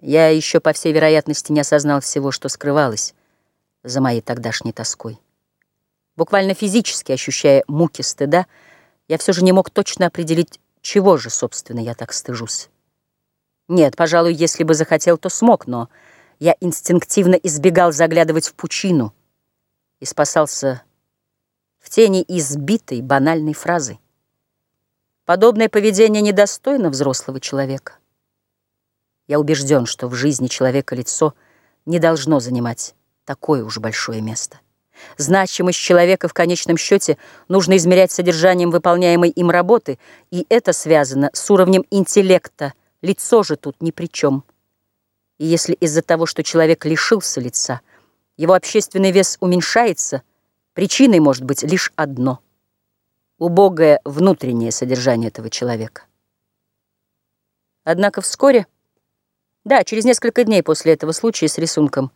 Я еще, по всей вероятности, не осознал всего, что скрывалось за моей тогдашней тоской. Буквально физически ощущая муки стыда, я все же не мог точно определить, чего же, собственно, я так стыжусь. Нет, пожалуй, если бы захотел, то смог, но я инстинктивно избегал заглядывать в пучину и спасался в тени избитой банальной фразы. Подобное поведение недостойно взрослого человека. Я убежден, что в жизни человека лицо не должно занимать такое уж большое место. Значимость человека в конечном счете нужно измерять содержанием выполняемой им работы, и это связано с уровнем интеллекта. Лицо же тут ни при чем. И если из-за того, что человек лишился лица, его общественный вес уменьшается, причиной может быть лишь одно — убогое внутреннее содержание этого человека. Однако вскоре да, через несколько дней после этого случая с рисунком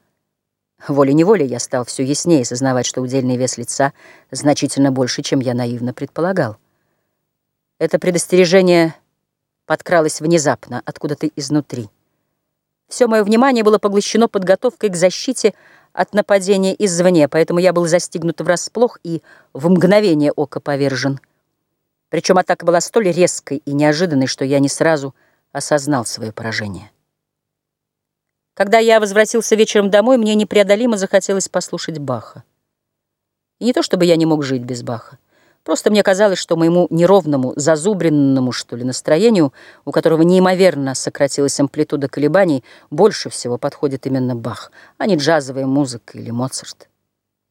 волей-неволей я стал все яснее сознавать, что удельный вес лица значительно больше, чем я наивно предполагал. Это предостережение подкралось внезапно, откуда-то изнутри. Все мое внимание было поглощено подготовкой к защите от нападения извне, поэтому я был застигнут врасплох и в мгновение ока повержен. Причем атака была столь резкой и неожиданной, что я не сразу осознал свое поражение. Когда я возвратился вечером домой, мне непреодолимо захотелось послушать Баха. И не то, чтобы я не мог жить без Баха. Просто мне казалось, что моему неровному, зазубренному, что ли, настроению, у которого неимоверно сократилась амплитуда колебаний, больше всего подходит именно Бах, а не джазовая музыка или Моцарт.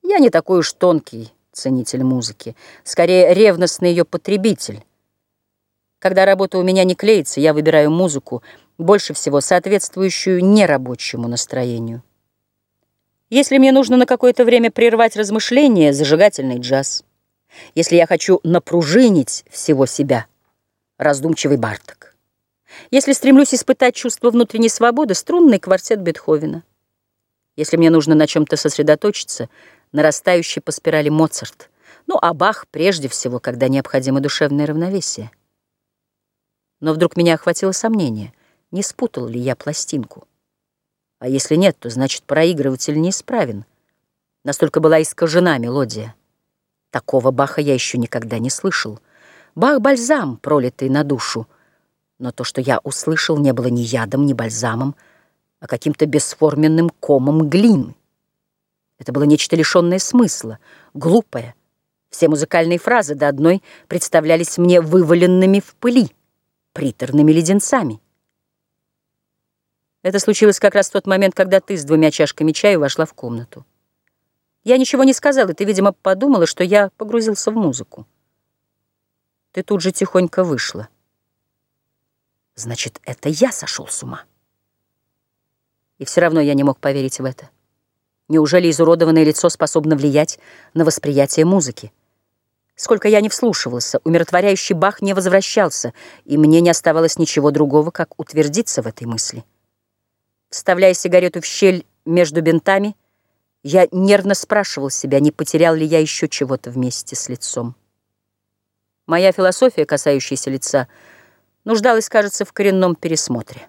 Я не такой уж тонкий ценитель музыки, скорее ревностный ее потребитель. Когда работа у меня не клеится, я выбираю музыку, больше всего соответствующую нерабочему настроению. Если мне нужно на какое-то время прервать размышления, зажигательный джаз. Если я хочу напружинить всего себя, раздумчивый Барток. Если стремлюсь испытать чувство внутренней свободы, струнный квартет Бетховена. Если мне нужно на чем-то сосредоточиться, нарастающий по спирали Моцарт. Ну, а Бах прежде всего, когда необходимо душевное равновесие. Но вдруг меня охватило сомнение не спутал ли я пластинку. А если нет, то значит проигрыватель неисправен. Настолько была искажена мелодия. Такого Баха я еще никогда не слышал. Бах-бальзам, пролитый на душу. Но то, что я услышал, не было ни ядом, ни бальзамом, а каким-то бесформенным комом глины. Это было нечто лишенное смысла, глупое. Все музыкальные фразы до одной представлялись мне вываленными в пыли, приторными леденцами. Это случилось как раз в тот момент, когда ты с двумя чашками чая вошла в комнату. Я ничего не сказала, и ты, видимо, подумала, что я погрузился в музыку. Ты тут же тихонько вышла. Значит, это я сошел с ума. И все равно я не мог поверить в это. Неужели изуродованное лицо способно влиять на восприятие музыки? Сколько я не вслушивался, умиротворяющий Бах не возвращался, и мне не оставалось ничего другого, как утвердиться в этой мысли. Вставляя сигарету в щель между бинтами, я нервно спрашивал себя, не потерял ли я еще чего-то вместе с лицом. Моя философия, касающаяся лица, нуждалась, кажется, в коренном пересмотре.